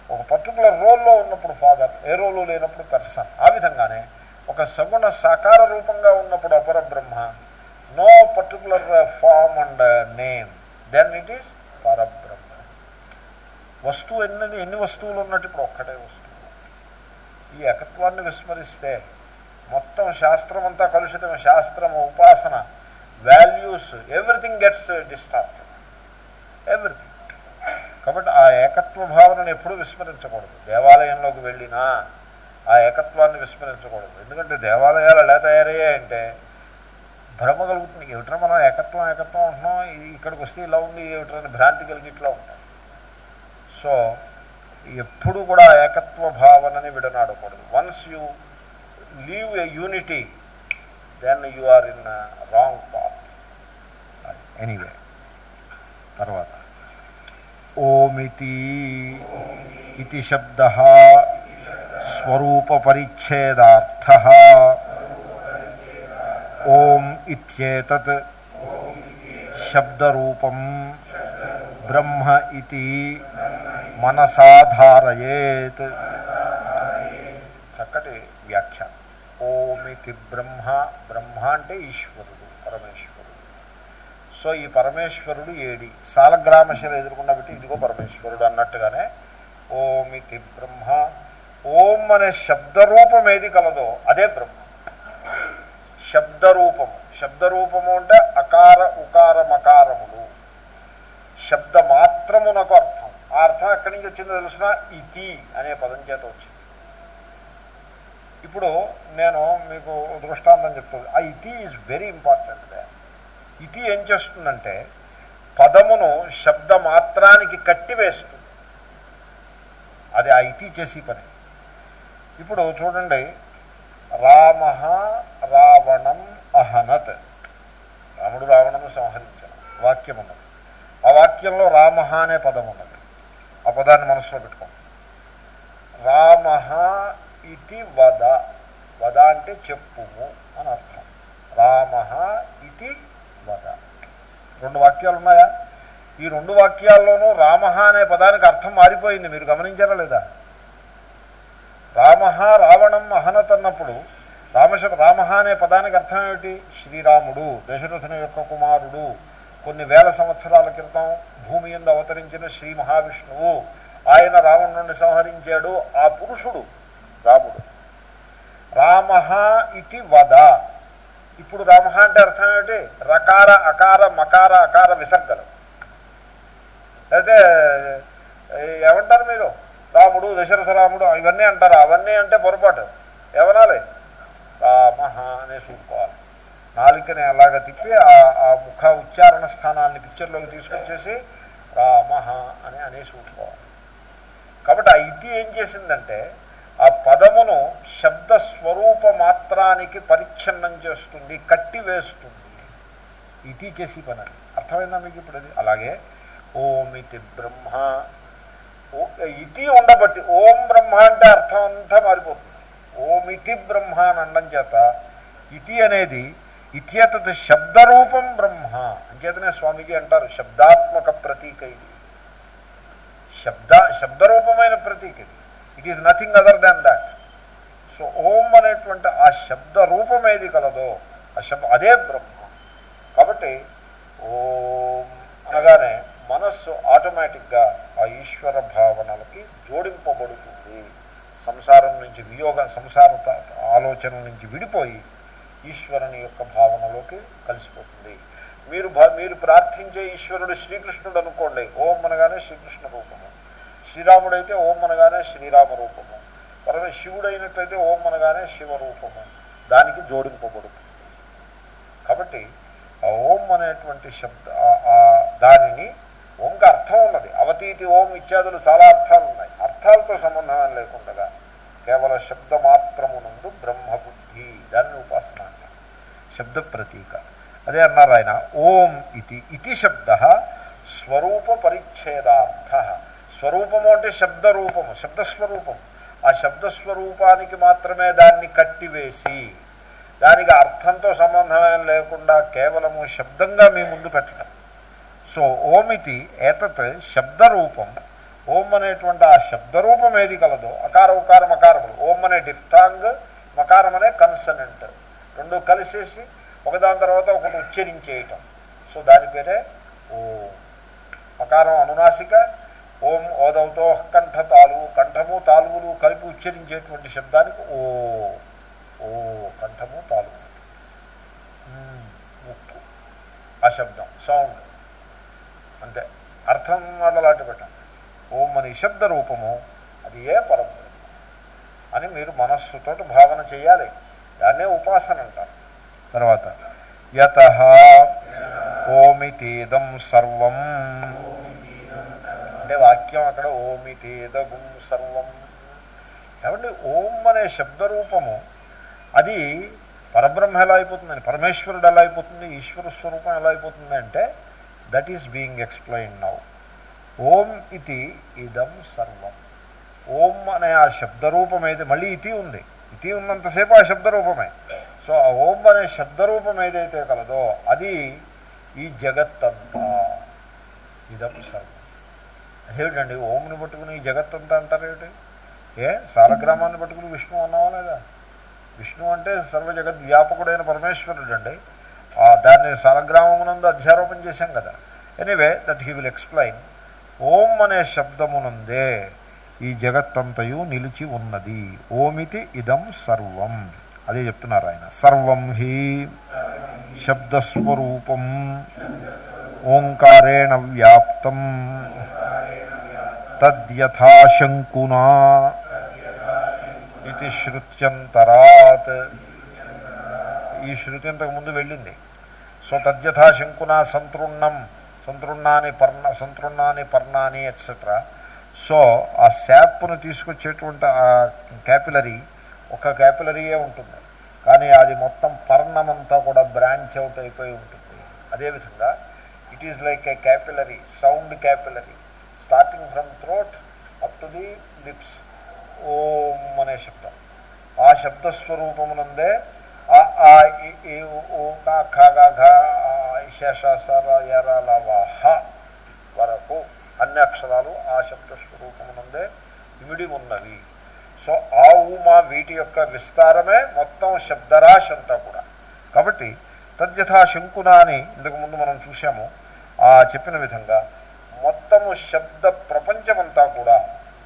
ఒక పర్టికులర్ రోల్లో ఉన్నప్పుడు ఫాదర్ ఏ రోలు లేనప్పుడు పెర్సన్ ఆ విధంగానే ఒక సగుణ సాకార రూపంగా ఉన్నప్పుడు అపర బ్రహ్మ no particular form and name then it is Parabrahma. వస్తువు ఎన్ని ఎన్ని వస్తువులు ఉన్నట్టు ఇప్పుడు ఒక్కటే వస్తువు. ఈ ఏకత్వాన్ని విస్మరిస్తే మొత్తం శాస్త్రం అంతా కలుషితం శాస్త్రం ఉపాసన values everything gets distort everything కాబట్టి ఆ ఏకత్వ భావనను ఎప్పుడూ విస్మరించకూడదు. దేవాలయంలోకి వెళ్ళినా ఆ ఏకత్వాన్ని విస్మరించకూడదు. ఎందుకంటే దేవాలయాలు ఎలా తయారయ్యాయంటే భ్రమ కలుగుతుంది. ఏమిట్రా మనం ఏకత్వం ఏకత్వం ఉంటున్నాం ఇక్కడికి వస్తే ఇలా ఉంది ఏమిట్రని భ్రాంతి కలిగి ఇట్లా ఉంటాయి. సో ఎప్పుడు కూడా ఏకత్వ భావనని విడనాడకూడదు. Once you leave a unity then you are in wrong path anyway తర్వాత. ఓమితి. ఇది శబ్ద. స్వరూపపరిచ్ఛేదార్థ ఓం ఇత్యేతత్ శబ్దరూపం బ్రహ్మ ఇది మనసాధారయేత్ చక్కటి వ్యాఖ్యానం ఓమితి బ్రహ్మ బ్రహ్మ అంటే ఈశ్వరుడు పరమేశ్వరుడు. సో ఈ పరమేశ్వరుడు ఏడి? సాలగ్రామశిల ఎదుర్కొన్న పెట్టి ఇదిగో పరమేశ్వరుడు అన్నట్టుగానే ఓమితి బ్రహ్మ ఓం అనే శబ్దరూపం ఏది కలదో అదే బ్రహ్మ. శబ్దరూపము శబ్దరూపము అంటే అకార ఉకార మకారములు శబ్ద మాత్రమునకు అర్థం. ఆ అర్థం ఎక్కడి నుంచి వచ్చిందో తెలిసిన ఇతి అనే పదం చేత వచ్చింది. ఇప్పుడు నేను మీకు దృష్టాంతం చెప్తుంది. ఆ ఇతి ఈజ్ వెరీ ఇంపార్టెంట్ ఇతి ఏం చేస్తుందంటే పదమును శబ్ద మాత్రానికి కట్టివేస్తుంది. అది ఆ ఇతి చేసి పని. ఇప్పుడు చూడండి. రామ రావణం అహనత్. రాముడు రావణను సంహరించాడు. వాక్యం ఉన్నది వాక్యంలో రామ అనే పదం ఉన్నది ఆ పదాన్ని మనసులో పెట్టుకోండి. రామ ఇతి వద. వద అంటే చెప్పుము అని అర్థం. రామ ఇతి వద. రెండు వాక్యాలు ఉన్నాయా? ఈ రెండు వాక్యాల్లోనూ రామ అనే పదానికి అర్థం మారిపోయింది. మీరు గమనించారా లేదా? రామ రావణం అహనత్ అన్నప్పుడు రామశ రామ అనే పదానికి అర్థం ఏమిటి? శ్రీరాముడు దశరథుని యొక్క కుమారుడు. కొన్ని వేల సంవత్సరాల క్రితం భూమి ఎందు అవతరించిన శ్రీ మహావిష్ణువు ఆయన రావణుని సంహరించాడు. ఆ పురుషుడు రాముడు. రామ ఇతి వద. ఇప్పుడు రామ అంటే అర్థం ఏమిటి? రకార అకార మకార అకార విసర్గలు. అయితే ఏమంటారు మీరు? రాముడు దశరథ రాముడు ఇవన్నీ అంటారు. అవన్నీ అంటే పొరపాటు. ఏమనాలి? రామ అనే చూసుకోవాలి నాలుకని అలాగ తిప్పి ఆ ముఖ ఉచ్చారణ స్థానాన్ని పిక్చర్లోకి తీసుకొచ్చేసి రామ అని అనేసి చూసుకోవాలి కాబట్టి ఆ ఇది ఏం చేసిందంటే ఆ పదమును శబ్ద స్వరూప మాత్రానికి పరిచ్ఛిన్నం చేస్తుంది కట్టివేస్తుంది ఇది చేసి పని అర్థమైందా మీకు ఇప్పుడు అది? అలాగే ఓమితి బ్రహ్మ ఇతి ఉండబట్టి. ఓం బ్రహ్మ అంటే అర్థం అంతా మారిపోతుంది. ఓమితి బ్రహ్మ అని అనడం చేత ఇతి అనేది ఇత్యతత్ శబ్దరూపం బ్రహ్మ. అంచేతనే స్వామీజీ అంటారు శబ్దాత్మక ప్రతీక ఇది. శబ్ద శబ్దరూపమైన ప్రతీక ఇది. It is nothing other than that so Om అనేటువంటి ఆ శబ్ద రూపం ఏది కలదో ఆ శబ్ అదే బ్రహ్మ. కాబట్టి ఓం అనగానే మనస్సు ఆటోమేటిక్గా ఆ ఈశ్వర భావనలకి జోడింపబడుతుంది. సంసారం నుంచి వియోగ సంసార ఆలోచన నుంచి విడిపోయి ఈశ్వరుని యొక్క భావనలోకి కలిసిపోతుంది. మీరు మీరు ప్రార్థించే ఈశ్వరుడు శ్రీకృష్ణుడు అనుకోండి. ఓం అనగానే శ్రీకృష్ణ రూపము. శ్రీరాముడైతే ఓం అనగానే శ్రీరామ రూపము. పరమ శివుడైనట్లయితే ఓం అనగానే శివరూపము దానికి జోడింపబడుతుంది. కాబట్టి ఆ ఓం అనేటువంటి శబ్ద దానిని ఓంకి అర్థం ఉన్నది. అవతీతి ఓం ఇత్యాదులు చాలా అర్థాలు ఉన్నాయి అర్థాలతో సంబంధం లేకుండా కేవల శబ్ద మాత్రమునందు బ్రహ్మబుద్ధి దాన్ని ఉపాసన శబ్ద ప్రతీక అదే అన్నారు ఆయన ఓం ఇది ఇతి శబ్ద స్వరూప పరిచ్ఛేదార్థ. స్వరూపము అంటే శబ్దరూపము శబ్దస్వరూపము. ఆ శబ్దస్వరూపానికి మాత్రమే దాన్ని కట్టివేసి దానికి అర్థంతో సంబంధమేం లేకుండా కేవలము శబ్దంగా మీ ముందు పెట్టడం. సో ఓమితి ఏతత్ శబ్దరూపం. ఓం అనేటువంటి ఆ శబ్దరూపం ఏది కలదో అకార ఉకార మకారములు. ఓం అనే డిఫ్టాంగ్ మకారం అనే కన్సనెంట్. రెండు కలిసేసి ఒకదాని తర్వాత ఒకటి ఉచ్చరించేయటం. సో దాని పేరే ఓ. మకారం అనునాసిక ఓం ఓదవుతో కంఠ తాలువు కంఠము తాలువులు కలిపి ఉచ్చరించేటువంటి శబ్దానికి ఓ. ఓ కంఠము తాలువు ముక్కు ఆ శబ్దం సౌండ్. అంతే అర్థం అడలాంటి పెట్టండి. ఓం అని శబ్ద రూపము అది ఏ పరబ్రహ్మ అని మీరు మనస్సుతో భావన చేయాలి. దాన్నే ఉపాసన అంటారు. తర్వాత యత ఓమితేదం సర్వం. అంటే వాక్యం అక్కడ ఓమితేదగుం సర్వం. కాబట్టి ఓం అనే శబ్దరూపము అది పరబ్రహ్మ ఎలా అయిపోతుందని పరమేశ్వరుడు ఎలా అయిపోతుంది? ఈశ్వర స్వరూపం ఎలా అయిపోతుంది అంటే that is being explain now Om ఇది ఇదం సర్వం. ఓం అనే ఆ శబ్దరూపం ఏది మళ్ళీ ఇతి ఉంది. ఇతి ఉన్నంతసేపు ఆ శబ్దరూపమే. సో ఆ ఓం అనే శబ్దరూపం ఏదైతే కలదో అది ఈ జగత్తంతా. ఇదం సర్వం. అదేమిటండి? ఓంని పట్టుకుని ఈ జగత్తంతా అంటారేమిటి ఏ? సాలగ్రామాన్ని పట్టుకుని విష్ణు అన్నావా లేదా? విష్ణు అంటే సర్వ జగద్వ్యాపకుడైన పరమేశ్వరుడు అండి దాన్ని సరగ్రామమునందు అధ్యారోపణ చేశాం కదా. Anyway that he will explain Om అనే శబ్దమునందే ఈ జగత్తంతయు నిలిచి ఉన్నది. ఓమితి ఇదం సర్వం. అదే చెప్తున్నారు ఆయన. సర్వం హి శబ్దస్వరూపం. ఓంకారేణ వ్యాప్తం. తద్యథాశంకునా ఇది శృత్యంతరాత్. ఈ శృతి ఇంతకు ముందు వెళ్ళింది. సో తద్యథా తద్యథాశంకున సంతృణం సంతృణాన్ని పర్ణ సంతృణాన్ని పర్ణాన్ని ఎట్సెట్రా సో ఆ శాప్ను తీసుకొచ్చేటువంటి ఆ క్యాపిలరీ ఒక క్యాపిలరీయే ఉంటుంది. కానీ అది మొత్తం పర్ణమంతా కూడా బ్రాంచ్ అవుట్ అయిపోయి ఉంటుంది. అదేవిధంగా it is like a capillary sound capillary starting from throat up to the lips Om అనే శబ్దం. ఆ శబ్దస్వరూపమునందే ఈ ఊ కా ఖ గా ఘ సర ఎర వరకు అన్ని అక్షరాలు ఆ శబ్దస్వరూపమునందే ఇమిడి ఉన్నవి సో ఆ ఊమా వీటి యొక్క విస్తారమే మొత్తం శబ్దరాశి అంతా కూడా కాబట్టి తద్యథా శంకున అని ఇంతకుముందు మనం చూసాము ఆ చెప్పిన విధంగా మొత్తము శబ్ద ప్రపంచమంతా కూడా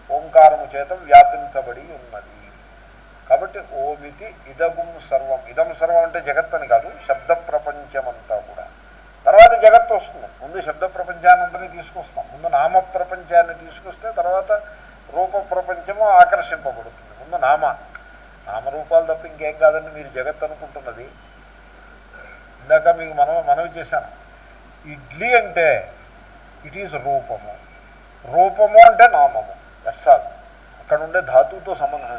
ఓంకారము చేత వ్యాపించబడి ఉన్నది కాబట్టి ఓమితి ఇదగుం సర్వం. ఇదం సర్వం అంటే జగత్ అని కాదు శబ్ద ప్రపంచమంతా కూడా. తర్వాత జగత్తు వస్తుంది. ముందు శబ్ద ప్రపంచాన్ని తీసుకొస్తాం. ముందు నామ ప్రపంచాన్ని తీసుకొస్తే తర్వాత రూప ప్రపంచము ఆకర్షింపబడుతుంది. ముందు నామ. నామరూపాలు తప్ప ఇంకేం కాదండి మీరు జగత్ అనుకుంటున్నది. ఇందాక మీకు మనం మనవి చేశాను. ఇడ్లీ అంటే ఇట్ ఈజ్ రూపము. రూపము అంటే నామము. దట్స్ ఆల్ అక్కడ ఉండే ధాతువుతో సంబంధం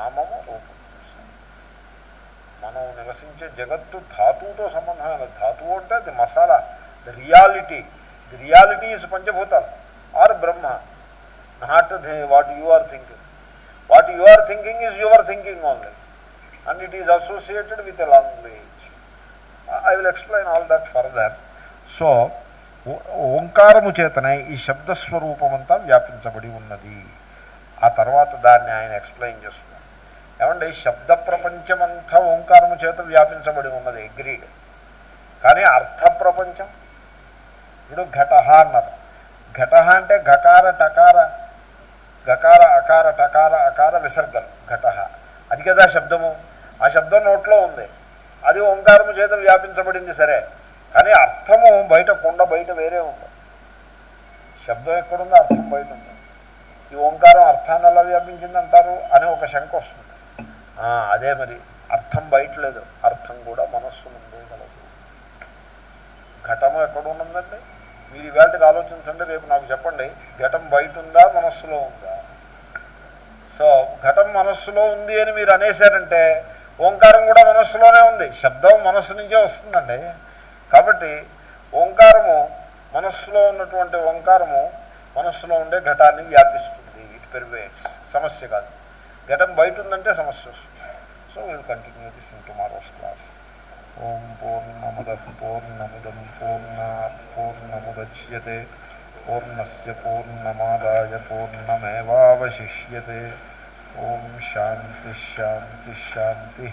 నామము మనం నివసించే జగత్తు ధాతువుతో సంబంధమైన ధాతువు అంటే అది masala the reality the reality is పంచభూతాలు. Or Brahma not what you are thinking what you are thinking is your thinking only and it is associated with a language I will explain all that further so ఓంకారము చేతనే ఈ శబ్దస్వరూపమంతా వ్యాపించబడి ఉన్నది. ఆ తర్వాత దాన్ని ఆయన explain చేస్తున్నారు. ఏమండి శబ్ద ప్రపంచమంతా ఓంకారము చేత వ్యాపించబడి ఉన్నది గ్రీడ్ కానీ అర్థ ప్రపంచం ఇప్పుడు ఘట అన్నారు. ఘట అంటే ఘకార టకార గకార అకార టకార అకార విసర్గలు ఘట. అది కదా శబ్దము. ఆ శబ్దం నోట్లో ఉంది. అది ఓంకారము చేత వ్యాపించబడింది సరే. కానీ అర్థము బయట కొండ బయట వేరే ఉంది. శబ్దం ఎక్కడుందో అర్థం బయట ఉంది. ఈ ఓంకారం అర్థాన్ని ఎలా వ్యాపించింది అంటారు అని ఒక శంక వస్తుంది. అదే మరి. అర్థం బయట లేదు. అర్థం కూడా మనస్సు ముందే కలదు. ఘటము ఎక్కడున్నదండి మీరు ఇవాళకి ఆలోచించండి రేపు నాకు చెప్పండి. ఘటం బయట ఉందా మనస్సులో ఉందా? సో ఘటం మనస్సులో ఉంది అని మీరు అనేశారంటే ఓంకారం కూడా మనస్సులోనే ఉంది. శబ్దం మనస్సు నుంచే వస్తుందండి. కాబట్టి ఓంకారము మనస్సులో ఉన్నటువంటి ఓంకారము మనస్సులో ఉండే ఘటాన్ని వ్యాపిస్తుంది. ఇట్ పెర్వేట్స్ సమస్య కాదు. ఘటం బయట ఉందంటే సమస్య వస్తుంది. So will continue this in tomorrow's class Om పూర్ణముద పూర్ణమిదం పూర్ణ పూర్ణముద్యతే పూర్ణస్ పూర్ణమాదాయ పూర్ణమేవాశిష్యతే ఓం శాంతి శాంతి శాంతి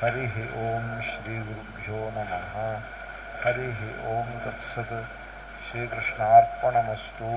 హరి ఓం శ్రీ గురుభ్యో నమ హరి ఓం తత్సత్ శ్రీకృష్ణార్పణమస్తు